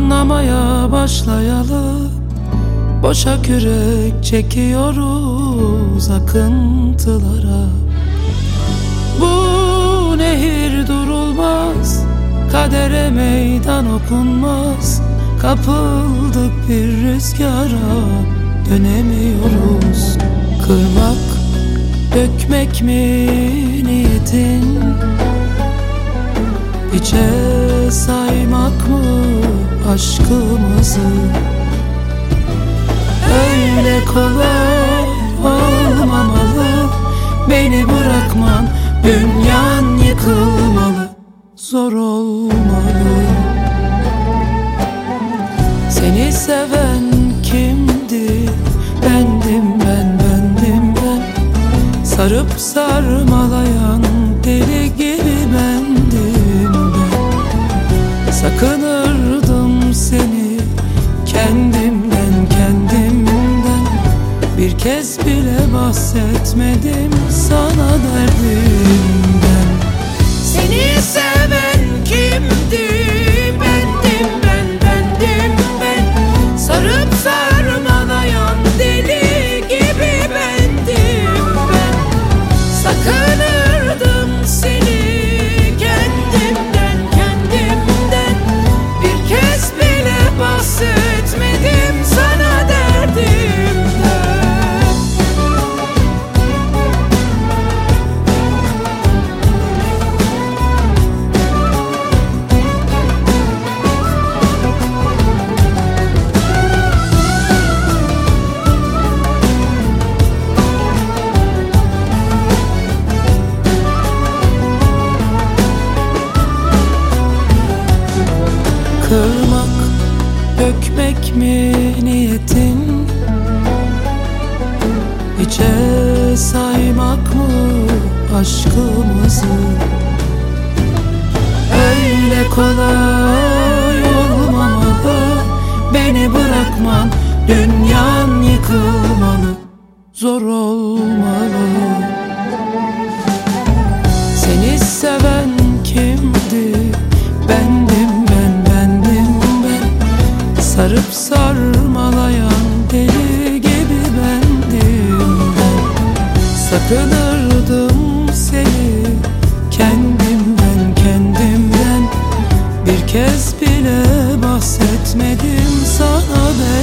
Anlamaya başlayalı Boşa kürek çekiyoruz akıntılara. Bu nehir durulmaz Kadere meydan okunmaz. Kapıldık bir rüzgara Dönemiyoruz. Kırmak, dökmek mi niyetin? Saymak mı aşkımızı? Öyle kolay olmamalı. Beni bırakman dünyan yıkılmalı. Zor olmalı. Seni seven kimdi? Bendim ben, bendim ben. Sarıp sarmalayan deli gibi bendim ben. Sakınırdım kez bile bahsetmedim sana derdimden Seni seven Kırmak, dökmek mi niyetin? Hiçe saymak mı aşkımızı? Öyle kolay olmamalı Beni bırakman dünyan yıkılmalı Zor olmalı Sarıp sarmalayan deli gibi bendim. Ben Sakınırdım seni kendimden, kendimden. Bir kez bile bahsetmedim sana seven